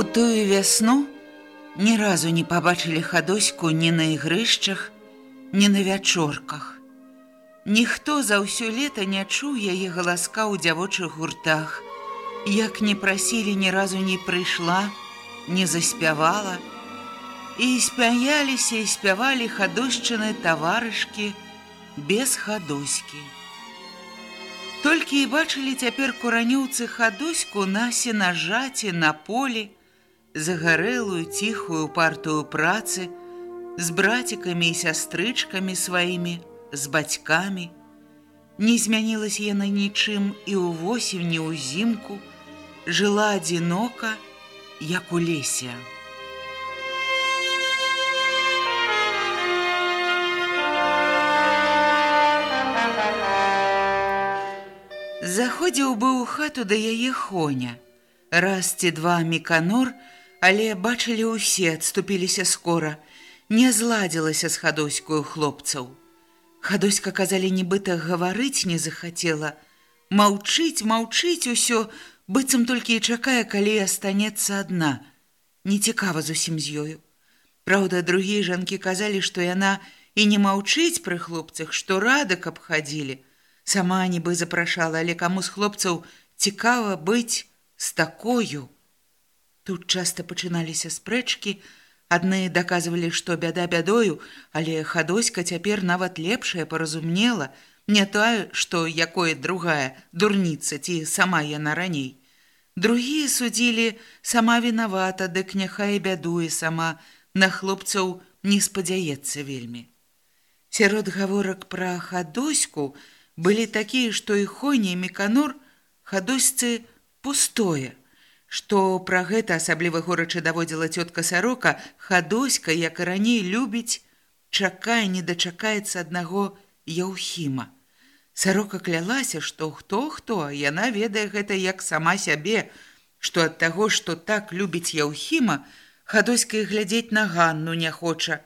У тую вясну ні разу не пабачылі хадоську ні на ігрышчах, ні на вячорках. Ніхто за ўсё лета не чуў яе галаска ў дзявочых гуртах. Як не прасілі, ні разу не прыйшла, не заспявала. І спяяліся і спявалі хадошчыны таварышкі без хадоські. Толькі і бачылі цяпер куранюўцы хадоську на сенажаці на полі, загарэлую ціхую партую працы з брацікамі і сястрычкамі сваімі, з бацькамі. Не змянілася яна нічым і ўвосень не ўзімку, жыла адзінока, як у лесе. Заходзіў быў у хату да яе хоня. Раз ці два міканор, але бачылі ўсе адступіліся скора, не зладзілася з хадоськую хлопцаў. Хадоська казалі нібыта гаварыць не захацела, маўчыць, маўчыць усё, быццам толькі і чакае, калі астанецца адна. Нецікава зусім з ёю. Праўда, другія жанкі казалі, што яна і не маўчыць пры хлопцах, што рада, каб хадзілі. Сама нібы запрашала, але каму з хлопцаў цікава быць з такою. Тут часта пачыналіся спрэчкі, адны даказвалі, што бяда бядою, але хадоська цяпер нават лепшая паразумела, не тое, што якое другая дурніца ці сама яна раней. Другія судзілі сама вінавата, дык няхай бядуе сама, на хлопцаў не спадзяецца вельмі. Сярод гаворак пра хадоську былі такія, што і хойні меканор хадосьцы пустое што пра гэта асабліва горача даводзіла цётка сарока, хадоська, як і раней любіць, чакае не дачакаецца аднаго яўхіма. Сарока клялася, што хто хто, яна ведае гэта як сама сябе, што ад таго, што так любіць яўхіма, хадоська і глядзець на ганну не хоча.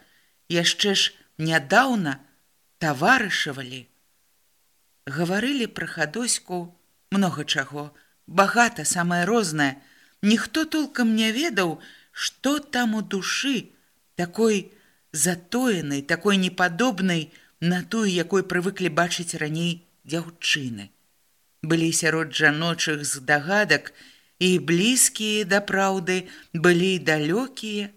Яшчэ ж нядаўна таварышавалі. Гаварылі пра хадоську многа чаго, багата самае рознае, Ніхто толкам не ведаў, што там у душы такой затоенай, такой непадобнай на тую, якой прывыклі бачыць раней дзяўчыны. Былі сярод жаночых здагадак і блізкія да праўды былі далёкія,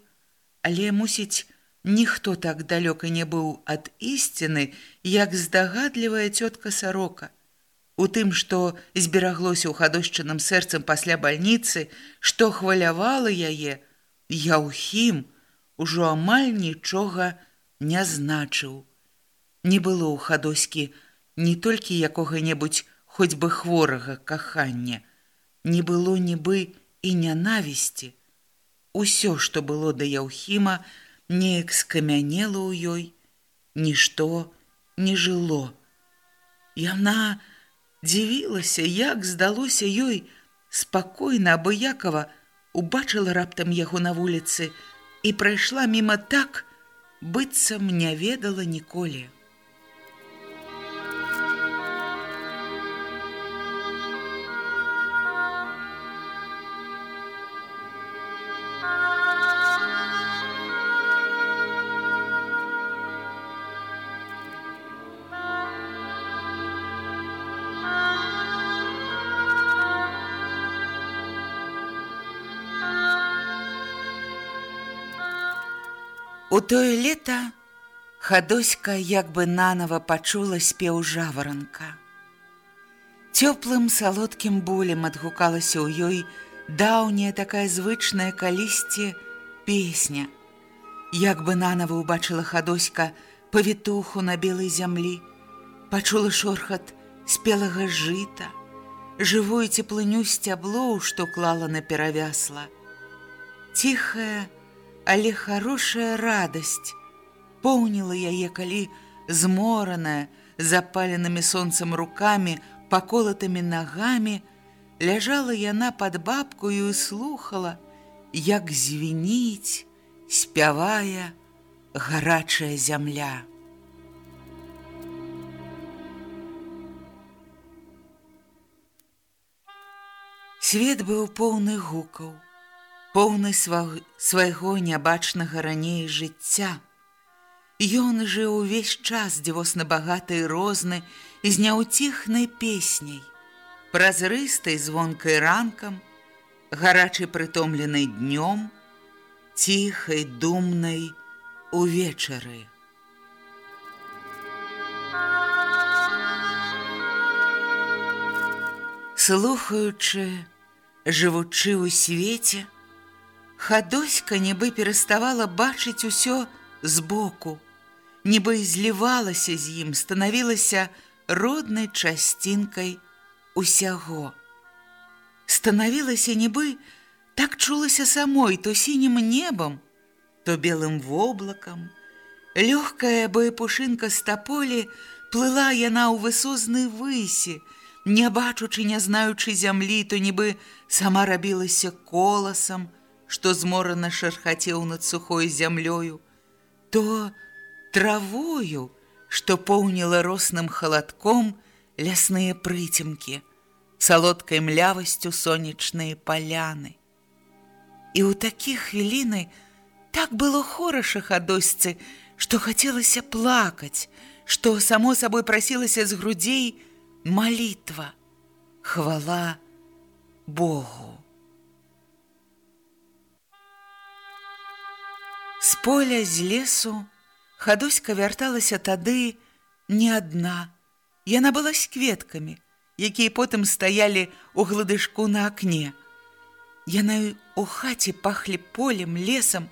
але мусіць, ніхто так далёка не быў ад ісціны, як здагадлівая цётка сарока у тым, што збераглося ў хадошчыным сэрцам пасля бальніцы, што хвалявала яе, Яўхім ужо амаль нічога не значыў. Не было ў хадоські не толькі якога-небудзь хоць бы хворага кахання, не было нібы і нянавісці. Усё, што было да Яўхіма, неяк скамянела ў ёй, нішто не жыло. Яна, Дзівілася, як здалося ёй спакойна абыякова убачыла раптам яго на вуліцы і прайшла міма так, быццам не ведала ніколі. Тое лета хадоська як бы нанова пачула спеў жаваранка. Цёплым салодкім болем адгукалася ў ёй даўняя такая звычная калісьці песня. Як бы нанова ўбачыла хадоська павітуху на белай зямлі, пачула шорхат спелага жыта, жывую цеплыню сцяблоў, што клала на перавясла. Ціхая, але хорошая радасць поўніла яе, калі змораная, запаленымі сонцам рукамі, паколатымі нагамі, ляжала яна пад бабкою і слухала, як звініць, спявая гарачая зямля. Свет быў поўны гукаў, поўны свайго нябачнага раней жыцця. Ён жыў увесь час дзівосна багаты і розны і з няўціхнай песняй, празрыстай звонкай ранкам, гарачай прытомленай днём, ціхай думнай увечары. Слухаючы, жывучы ў свеце, хадоська нібы пераставала бачыць усё збоку, нібы злівалася з ім, станавілася роднай часцінкай усяго. Станавілася нібы так чулася самой то сінім небам, то белым воблакам. Лёгкая боепушынка з таполі плыла яна ў высозны высі, не бачучы, не знаючы зямлі, то нібы сама рабілася коласам, што зморана шархацеў над сухой зямлёю, то травою, што поўніла росным халадком лясныя прыцемкі, салодкай млявасцю сонечныя паляны. І ў такі хвіліны так было хораша хадосьцы, што хацелася плакаць, што само сабой прасілася з грудзей, молитва, хвала Богу. З поля з лесу хадуська вярталася тады не адна. Яна была з кветкамі, якія потым стаялі ў гладышку на акне. Яны у хаце пахлі полем, лесам,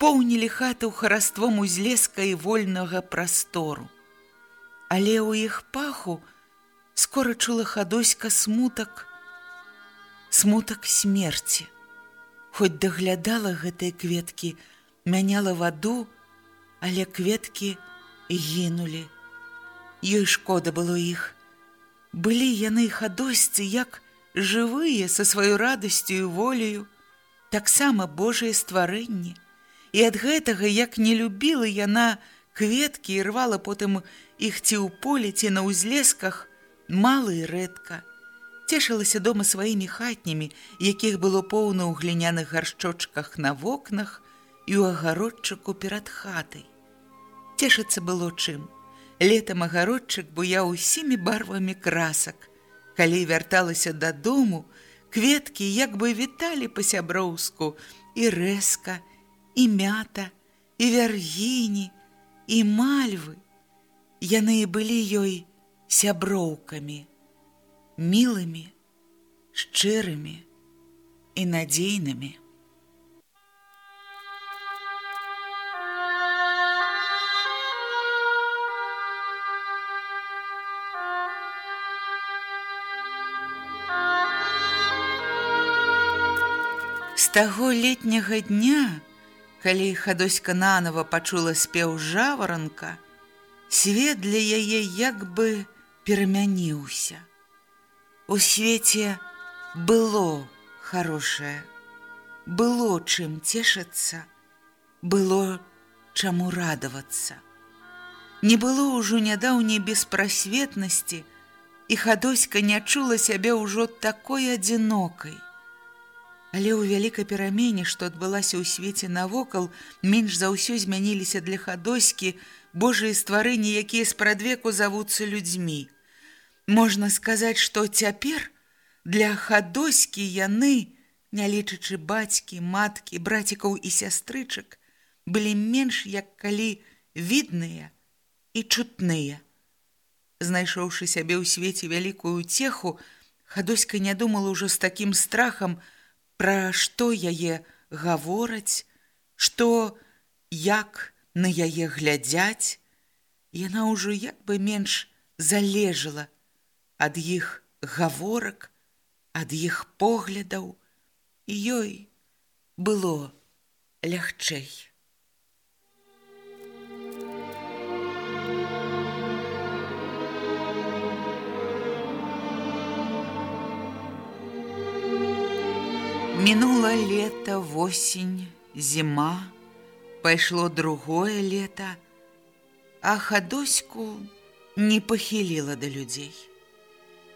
поўнілі хату хараством узлеска і вольнага прастору. Але ў іх паху, скора чула хадоська смутак, смутак смерці. Хоць даглядала гэтыя кветкі, мяняла ваду, але кветкі гінулі. Ёй шкода было іх. Былі яны хадосьцы, як жывыя са сваёй радасцю і волею, таксама Божыя стварэнні. І ад гэтага, як не любіла яна кветкі і рвала потым іх ці ў полі ці на ўзлесках, мала і рэдка. Цешылася дома сваімі хатнямі, якіх было поўна ў гліняных гаршчочках на вокнах і ў агародчыку перад хатай. Цешыцца было чым. Летам агародчык буяў усімі барвамі красак. Калі вярталася дадому, кветкі як бы віталі па-сяброўску і рэзка, і мята, і вяргіні, і мальвы. Яны былі ёй, сяброўкамі, мілымі, шчырымі і надзейнымі. Таго летняга дня, калі хадоська нанова пачула спеў жаваранка, свет для яе як бы перамяніўся. У свеце было хорошее, было чым цешыцца, было чаму радавацца. Не было ўжо нядаўняй беспрасветнасці, і хадоська не чула сябе ўжо такой адзінокай. Але ў вялікай перамене, што адбылася ў свеце навокал, менш за ўсё змяніліся для хадоські Божыя стварэнні, якія спрадвеку завуцца людзьмі. Можна сказаць, што цяпер для хадоські яны, не лічачы бацькі, маткі, брацікаў і сястрычак, былі менш, як калі відныя і чутныя. Знайшоўшы сябе ў свеце вялікую цеху, хадоська не думала ўжо з такім страхам, пра што яе гавораць, што як на яе глядзяць, яна ўжо як бы менш залежала ад іх гаворак, ад іх поглядаў, і ёй было лягчэй. Мінула лето, восень, зіма, пайшло другое лето, а хадоську не пахіліла да людзей.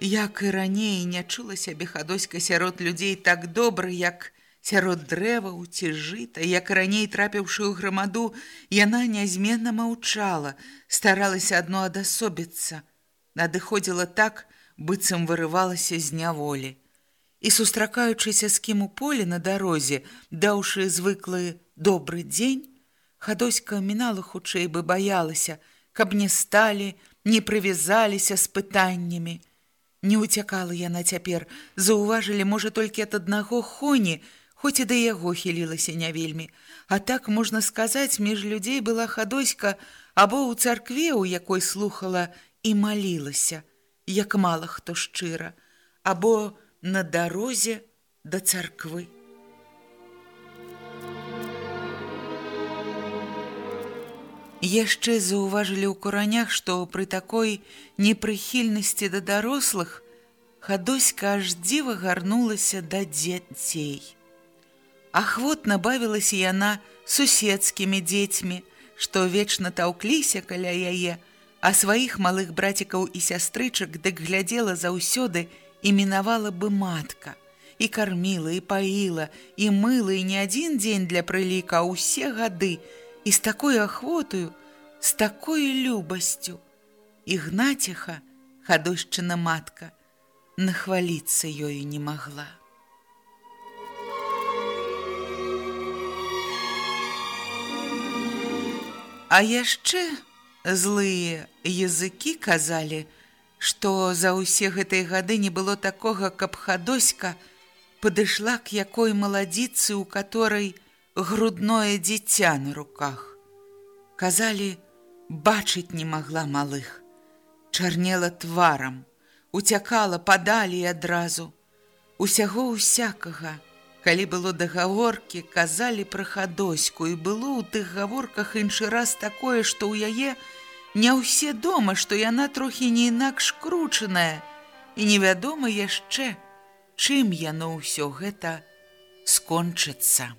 Як і раней не чула сябе хадоська сярод людзей так добра, як сярод дрэваў ці жыта, як раней трапіўшы ў грамаду, яна нязменна маўчала, старалася адно адасобіцца, надыходзіла так, быццам вырывалася з няволі і сустракаючыся з кім у поле на дарозе, даўшы звыклы добры дзень, хадоська мінала хутчэй бы баялася, каб не сталі, не прывязаліся з пытаннямі. Не ўцякала яна цяпер, заўважылі, можа, толькі ад аднаго хоні, хоць і да яго хілілася не вельмі. А так, можна сказаць, між людзей была хадоська або ў царкве, у якой слухала і малілася, як мала хто шчыра, або на дарозе да царквы. Яшчэ заўважылі ў куранях, што пры такой непрыхільнасці да дарослых хадоська аж дзіва гарнулася да дзяцей. Ахвотна бавілася яна суседскімі дзецьмі, што вечна таўкліся каля яе, а сваіх малых брацікаў і сястрычак дык глядзела заўсёды і мінавала бы матка, і карміла, і паіла, і мыла, і не адзін дзень для прыліка, а ўсе гады, і з такой ахвотаю, з такой любасцю. Ігнаціха, хадошчына матка, нахваліцца ёю не магла. А яшчэ злыя языкі казалі, што за ўсе гэтыя гады не было такога, каб хадоська падышла к якой маладзіцы, у которой грудное дзіця на руках. Казалі, бачыць не магла малых, чарнела тварам, уцякала падалі адразу. Усяго усякага, калі было дагаворкі, казалі пра хадоську і было ў тых гаворках іншы раз такое, што ў яе, Не ўсе дома, што яна трохі не інакш кручаная, і невядома яшчэ, чым яно ўсё гэта скончыцца.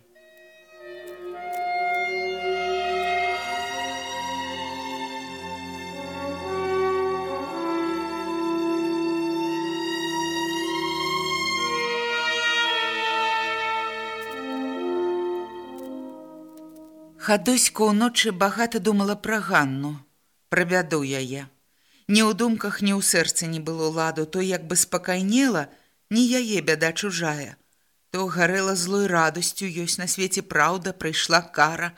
Хадоська ўночы багата думала пра Ганну пра бяду яе. Ні ў думках, ні ў сэрцы не было ладу, то як бы спакайнела, не яе бяда чужая. То гарэла злой радасцю ёсць на свеце праўда, прыйшла кара,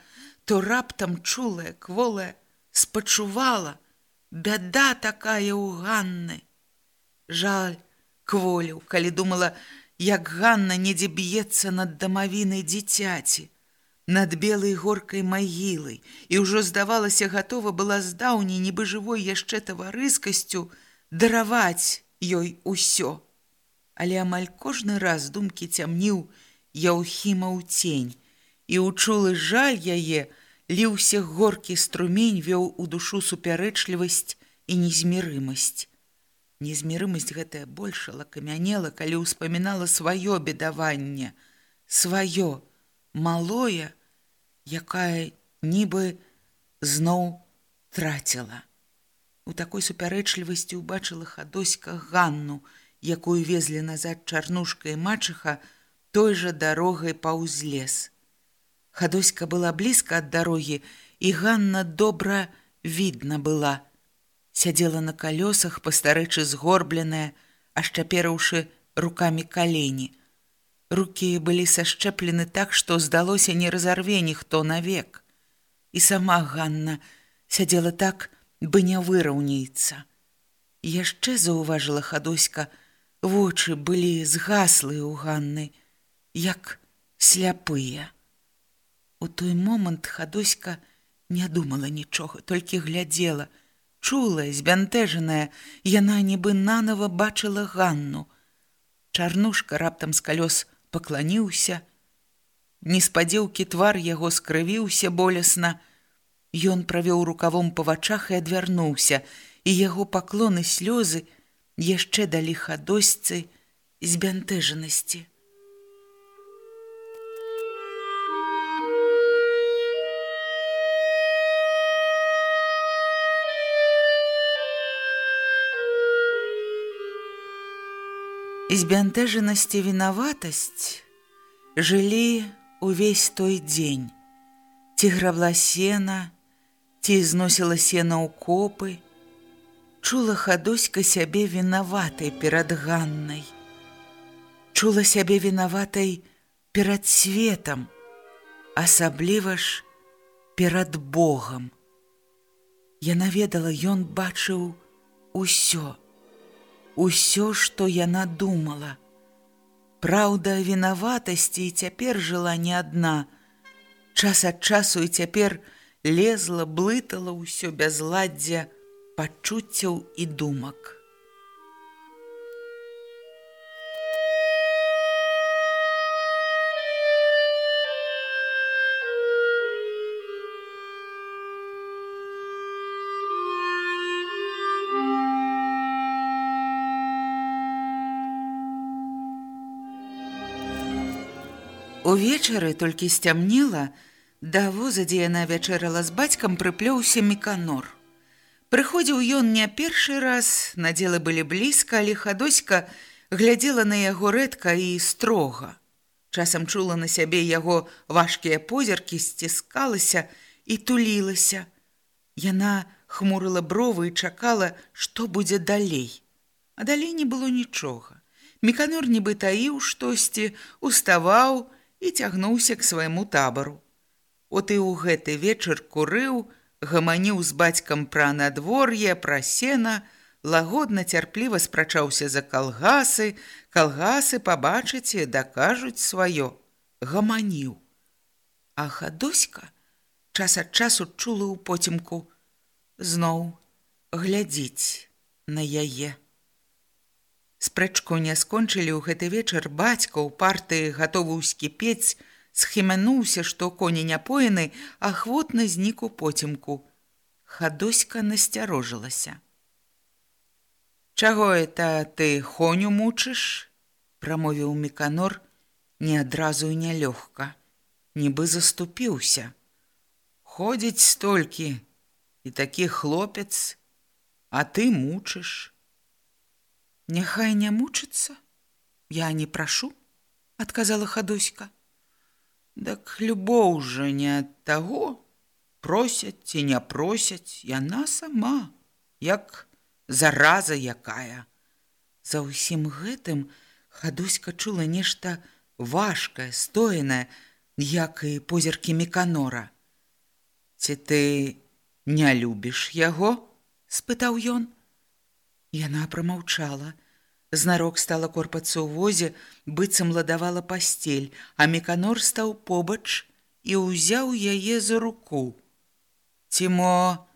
то раптам чулая, кволая, спачувала, бяда такая ў Ганны. Жаль, кволіў, калі думала, як Ганна недзе б'ецца над дамавінай дзіцяці над белай горкай магілай і ўжо здавалася гатова была здаўняй нібы жывой яшчэ таварыскасцю дараваць ёй усё. Але амаль кожны раз думкі цямніў яўхіма ў цень і учулы жаль яе ліўся горкі струмень вёў у душу супярэчлівасць і незмірымасць. Незмірымасць гэтая больш лакамянела калі ўспамінала сваё бедаванне сваё малое, якая нібы зноў траціла. У такой супярэчлівасці ўбачыла хадоська Ганну, якую везлі назад чарнушка і мачыха той жа дарогай паўз лес. Хадоська была блізка ад дарогі, і Ганна добра відна была. Сядзела на калёсах, пастарэчы згорбленая, ашчапераўшы рукамі калені. Рукі былі сашчэплены так, што здалося не разарве ніхто навек. і сама Ганна сядзела так, бы не выраўняецца. Яшчэ заўважыла хадоська, вочы былі згаслыя ў Ганны, як сляпыя. У той момант хадоська не думала нічога, толькі глядзела, чулая, збянтэжаная, яна нібы нанова бачыла Ганну. Чарнушка раптам з калёс пакланіўся. Неспадзеўкі твар яго скрывіўся болесна. Ён правёў рукавом па вачах і адвярнуўся, і яго паклоны слёзы яшчэ далі хадосьцы збянтэжанасці. Збянтэжанасць і вінаватасць жылі увесь той дзень. Ці грабла сена, ці зносіла сена ў копы, чула хадоська сябе вінаватай перад ганнай. Чула сябе вінаватай перад светам, асабліва ж перад Богом. Яна ведала, ён бачыў усё усё, што яна думала. Праўда, вінаватасці і цяпер жыла не адна. Час ад часу і цяпер лезла, блытала ўсё бязладдзя пачуццяў і думак. Увечары толькі сцямнела, да воза, дзе яна вячэрала з бацькам прыплёўся міканор. Прыходзіў ён не першы раз, надзелы былі блізка, але хадоська глядзела на яго рэдка і строга. Часам чула на сябе яго важкія позіркі, сціскалася і тулілася. Яна хмурыла бровы і чакала, што будзе далей. А далей не было нічога. Міканор нібы таіў штосьці, уставаў, і цягнуўся к свайму табару. От і ў гэты вечар курыў, гаманіў з бацькам пра надвор'е, пра сена, лагодна цярпліва спрачаўся за калгасы, калгасы пабачыце, дакажуць сваё, гаманіў. А хадоська час ад часу чула ў поцемку, зноў глядзіць на яе. Спрэчку не скончылі ў гэты вечар бацька ў партыі гатовы ўскіпець, схімянуўся, што коні няпоены, ахвотна знік у поцемку. Хадоська насцярожылася. Чаго это ты хоню мучыш? прамовіў міканор не адразу і нялёгка, нібы заступіўся. Ходзіць столькі і такі хлопец, а ты мучыш. Няхай не мучыцца, я не прашу, адказала хадуська. Дак любоў жа не ад таго, просяць ці не просяць, яна сама, як зараза якая. За ўсім гэтым хадуська чула нешта важкае, стоенае, як і позіркі меканора. Ці ты не любіш яго? спытаў ён. Яна прамаўчала. Знарок стала корпацца ў возе, быццам ладавала пасцель, а меканор стаў побач і ўзяў яе за руку. Цімо,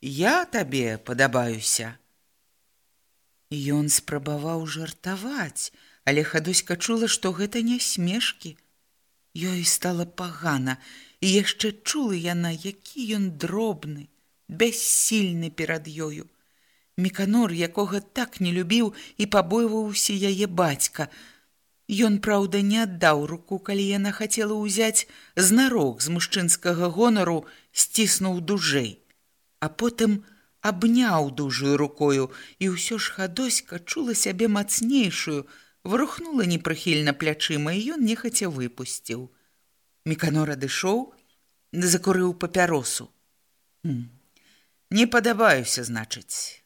я табе падабаюся. Ён спрабаваў жартаваць, але хадуська чула, што гэта не смешкі. Ёй стала пагана, і яшчэ чула яна, які ён дробны, бяссільны перад ёю. Меканор, якога так не любіў і пабойваўся яе бацька. Ён, праўда, не аддаў руку, калі яна хацела ўзяць знарок з мужчынскага гонару, сціснуў дужэй, а потым абняў дужую рукою, і ўсё ж хадоська чула сябе мацнейшую, врухнула непрыхільна плячыма, і ён нехаця выпусціў. Меканор адышоў, закурыў папяросу. Не падабаюся, значыць.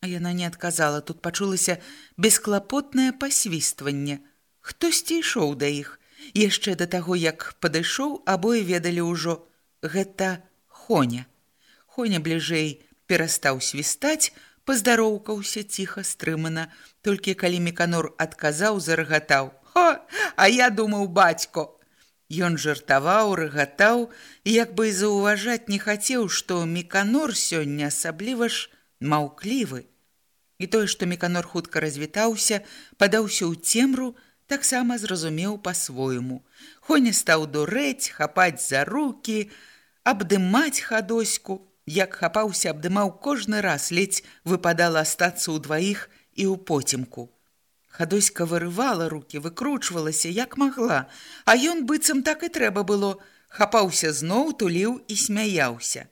А яна не адказала, тут пачулася бесклапотнае пасвістванне. Хтосьці ішоў да іх. Яшчэ да таго, як падышоў, абое ведалі ўжо. Гэта Хоня. Хоня бліжэй перастаў свістаць, паздароўкаўся ціха стрымана, толькі калі меканор адказаў, зарагатаў: « Хо, а я думаў бацько. Ён жартаваў, рагатаў, як бы заўважаць не хацеў, што меканор сёння асабліва ж маўклівы. І тое, што меканор хутка развітаўся, падаўся ў цемру, таксама зразумеў па-свойму. Хоня стаў дурэць, хапаць за рукі, абдымаць хадоську, як хапаўся, абдымаў кожны раз, ледзь выпадала астацца ў дваіх і ў поцемку. Хадоська вырывала рукі, выкручвалася, як магла, а ён быццам так і трэба было, хапаўся зноў, туліў і смяяўся.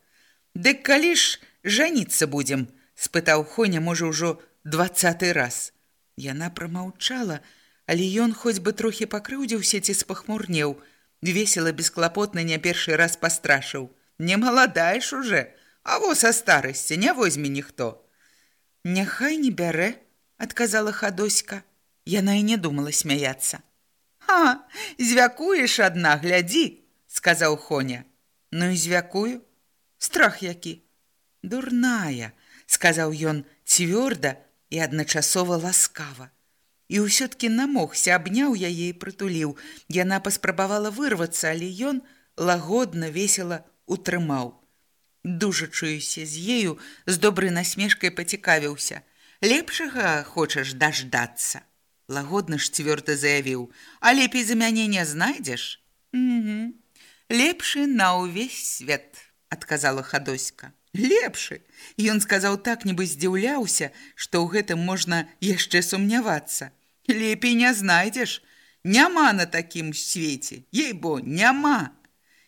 Дык калі ж жаніцца будзем, спытаў Хоня, можа, ўжо двадцаты раз. Яна прамаўчала, але ён хоць бы трохі пакрыўдзіўся ці спахмурнеў, весела бесклапотна не першы раз пастрашыў. Не маладаеш уже, а во са старасці не возьме ніхто. Няхай не бярэ, адказала хадоська. Яна і не думала смяяцца. «Ха, звякуеш адна, глядзі!» – сказаў Хоня. «Ну і звякую. Страх які!» «Дурная!» Сказаў ён цвёрда і адначасова ласкава. І ўсё-ткі намогся, абняў яе і прытуліў. Яна паспрабавала вырвацца, але ён лагодна весела утрымаў. Дужачуюся з ею, з добрай насмешкай пацікавіўся. Лепшага хочаш даждацца. Лагодна ж цвёрда заявіў: « А лепей за мяне не знайдзеш? Угу. Лепшы на ўвесь свет, адказала хадоська лепшы. Ён сказаў так, нібы здзіўляўся, што ў гэтым можна яшчэ сумнявацца. Лепей не знайдзеш. Няма на такім свеце. Ей бо, няма.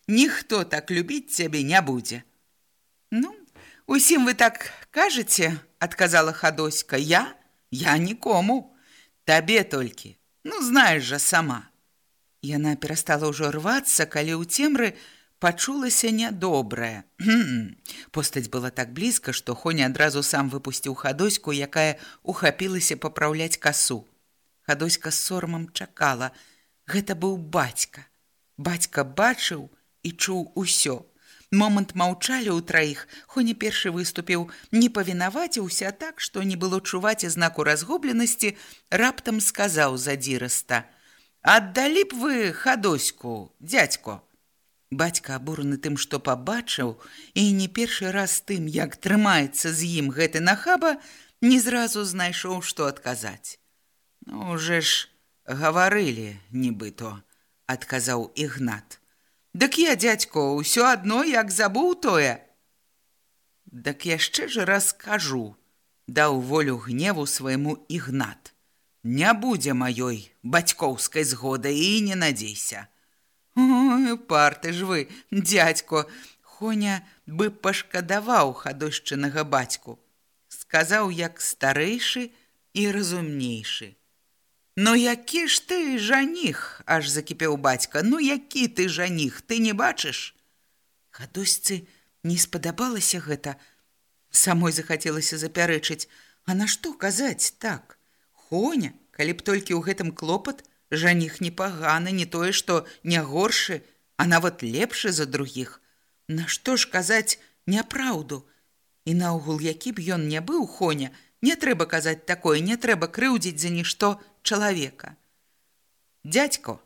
Ніхто так любіць цябе не будзе. Ну, усім вы так кажаце, адказала хадоська, я, я нікому. Табе толькі. Ну, знаеш жа сама. Яна перастала ўжо рвацца, калі ў цемры, пачулася нядобрае. Постаць была так блізка, што Хоня адразу сам выпусціў хадоську, якая ухапілася папраўляць касу. Хадоська з сорамам чакала. Гэта быў бацька. Бацька бачыў і чуў усё. Момант маўчалі ў траіх, Хоня першы выступіў, не павінаваціўся так, што не было чуваць знаку разгубленасці, раптам сказаў задзіраста: « Аддалі б вы хадоську, дзядзько. Бацька абураны тым, што пабачыў, і не першы раз тым, як трымаецца з ім гэты нахаба, не зразу знайшоў, што адказаць. Ну, уже ж гаварылі, нібыто, адказаў ігнат. Дык я, дзядзько, ўсё адно, як забыў тое. Дык яшчэ ж раз кажу, даў волю гневу свайму ігнат. Не будзе маёй бацькоўскай згоды і не надзейся. Ой, парты ж вы, дядько, Хоня бы пашкадаваў хадошчынага бацьку. Сказаў, як старэйшы і разумнейшы. Ну які ж ты жаніх, аж закіпеў бацька, ну які ты жаніх, ты не бачыш? Хадосьцы не спадабалася гэта. Самой захацелася запярэчыць, А нашто казаць так? Хоня, калі б толькі ў гэтым клопат, Жаніх непаганы, не тое, што не горшы, а нават лепшы за другіх. Нашто ж казаць няпраўду? І наогул, які б ён не быў Хоня, не трэба казаць такое, не трэба крыўдзіць за нішто чалавека. Дядько,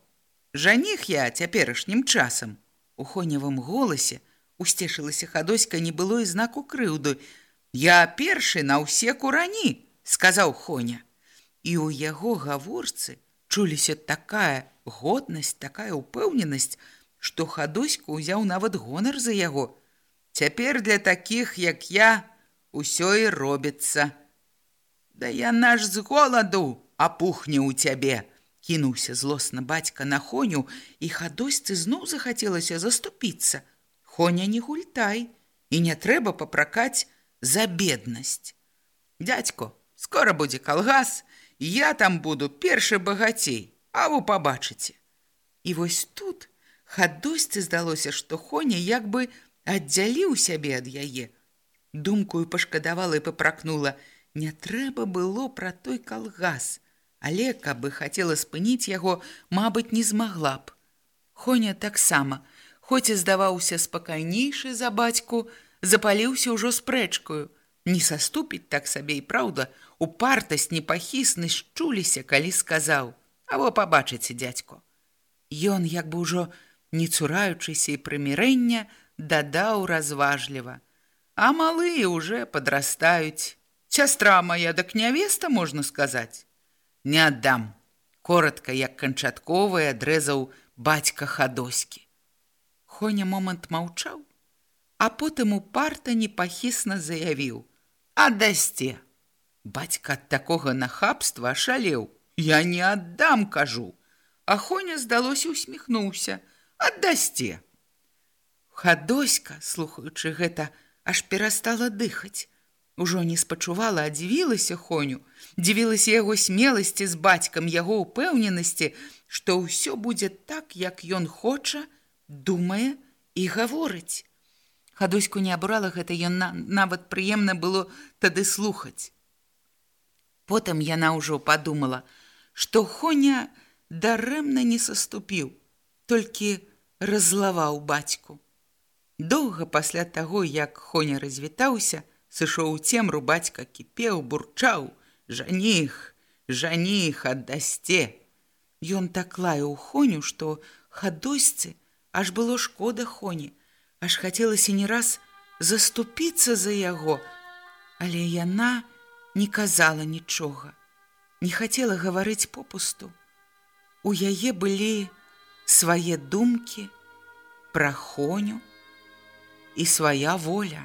жаніх я цяперашнім часам. У хоневым голасе усцешылася хадоська не было і знаку крыўду. Я першы на ўсе курані, сказаў Хоня. І ў яго гаворцы чуліся такая годнасць, такая ўпэўненасць, што хадоську ўзяў нават гонар за яго. Цяпер для такіх, як я, усё і робіцца. Да я наш з голаду апухне ў цябе, кінуўся злосна бацька на хоню, і хадосьцы зноў захацелася заступіцца. Хоня не гультай, і не трэба папракаць за беднасць. Дядько, скора будзе калгас, я там буду першы багацей, а вы пабачыце. І вось тут хадосьцы здалося, што Хоня як бы аддзяліў сябе ад яе. Думкую пашкадавала і папракнула: Не трэба было пра той калгас, але каб бы хацела спыніць яго, мабыць, не змагла б. Хоня таксама. хоць і здаваўся спакайнейшы за бацьку, запаліўся ўжо спрэчкаю. Не саступіць так сабе і праўда, упартасць непахіснасць чуліся, калі сказаў: « А во пабачыце дзядзько. Ён, як бы ўжо не цураючыся і прымірэння, дадаў разважліва: « А малыя ўжо падрастаюць. Сястра моя дак нявеста можна сказаць. Не аддам. Коротка, як канчатковы адрэзаў бацька хадоські. Хоня момант маўчаў, а потым упарта непахісна заявіў: « Аддасце. Бацька ад такога нахабства ашалеў: « Я не аддам, кажу. А Хоня здалося усміхнуўся: « Аддасце. Хадоська, слухаючы гэта, аж перастала дыхаць. Ужо не спачувала, а дзівілася Хоню, дзівілася яго смеласці з бацькам яго ўпэўненасці, што ўсё будзе так, як ён хоча, думае і гаворыць. Хадоську не абрала гэта ён на, нават прыемна было тады слухаць. Потым яна ўжо падумала, што Хоня дарэмна не саступіў, толькі разлаваў бацьку. Доўга пасля таго, як Хоня развітаўся, сышоў у цемру бацька кіпеў, бурчаў: Жаніх, жаніх аддасце. Ён так лаяў хоню, што хадосьцы аж было шкода хоні, аж хацелася не раз заступіцца за яго, але яна не казала нічога, не хацела гаварыць попусту. У яе былі свае думкі пра хоню і свая воля.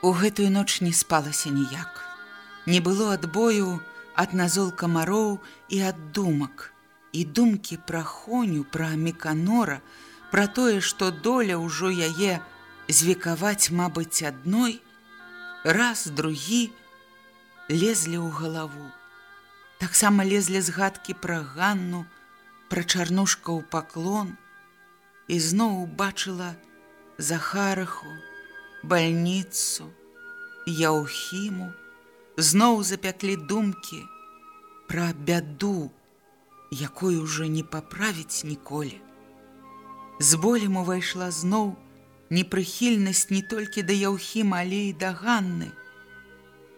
У гэтую ноч не спалася ніяк. Не было адбою ад назол камароў і ад думак. І думкі пра хоню, пра меканора, пра тое, што доля ўжо яе звекаваць, мабыць, адной, раз другі лезлі ў галаву. Таксама лезлі згадкі пра ганну, пра чарнушка ў паклон і зноў убачыла Захараху, бальніцу, яўхіму, зноў запяклі думкі пра бяду, якой уже не паправіць ніколі. З болем увайшла зноў непрыхільнасць не толькі да яўхіма, але і да ганны.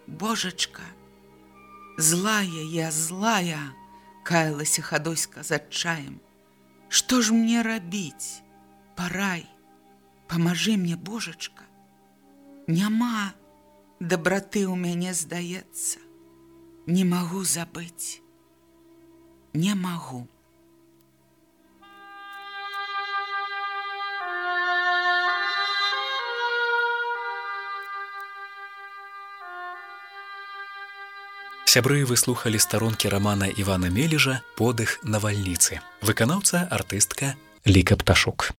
Божачка, злая я злая, каялася хадоська з адчаем. Што ж мне рабіць? Парай, памажы мне, Божачка няма дабраты ў мяне здаецца не магу забыць не магу сябры выслухалі старонкі рамана івана мележа подых навальніцы выканаўца артыстка ліка пташук